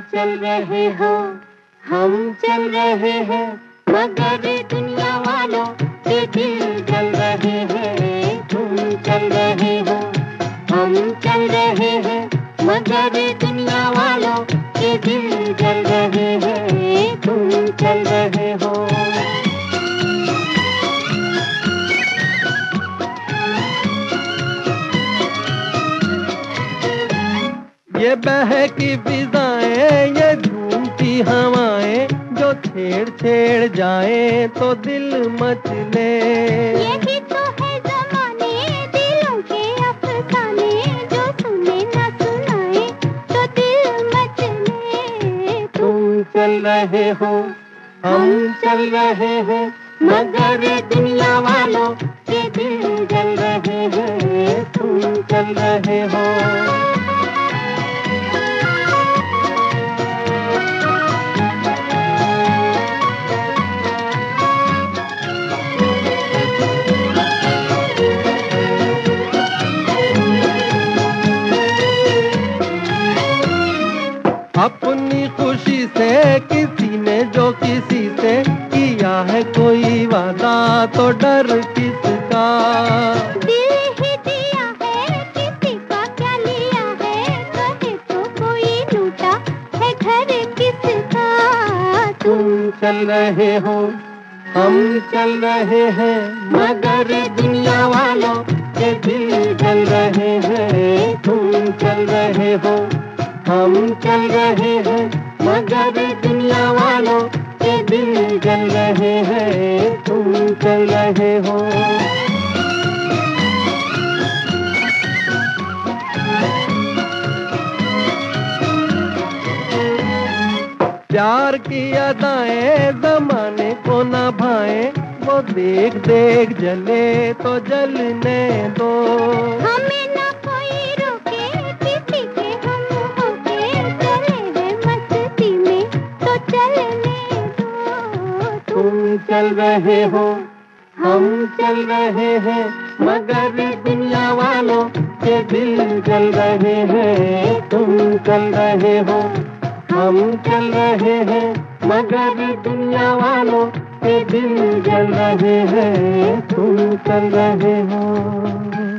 चल रहे हो, हम चल रहे हैं। मगर दुनिया वालों के दिल जल रहे हैं। तुम चल रहे हो, हम चल रहे हैं। मगर दुनिया ये बहकी फिजाएँ ये झूमती हवाएँ जो छेड़ छेड़ जाए तो दिल मचले यही तो है जमाने दिलों के अफसाने जो सुने ना सुनाए तो दिल मचले तुम चल रहे हो हम चल रहे हैं मगर दुनिया वालों के दिल जल रहे हैं तुम चल रहे हो। से किसी ने जो किसी से किया है कोई वादा तो डर है है तो है किसका? तुम चल रहे हो, हम चल रहे हैं, मगर दुनिया वालों के दिल जल रहे हैं। तुम चल रहे हो, हम चल रहे हैं मगर दुनिया वालों के दिल जल रहे हैं, तुम चल रहे हो। प्यार की अदाएँ जमाने को न भाए, वो देख देख जले तो जलने दो। हमें ना चल रहे हो, हम चल रहे हैं, मगर दुनिया वालों के दिल चल रहे हैं, तुम चल रहे हो, हम चल रहे हैं, मगर दुनिया वालों के दिल चल रहे हैं, तुम चल रहे हो।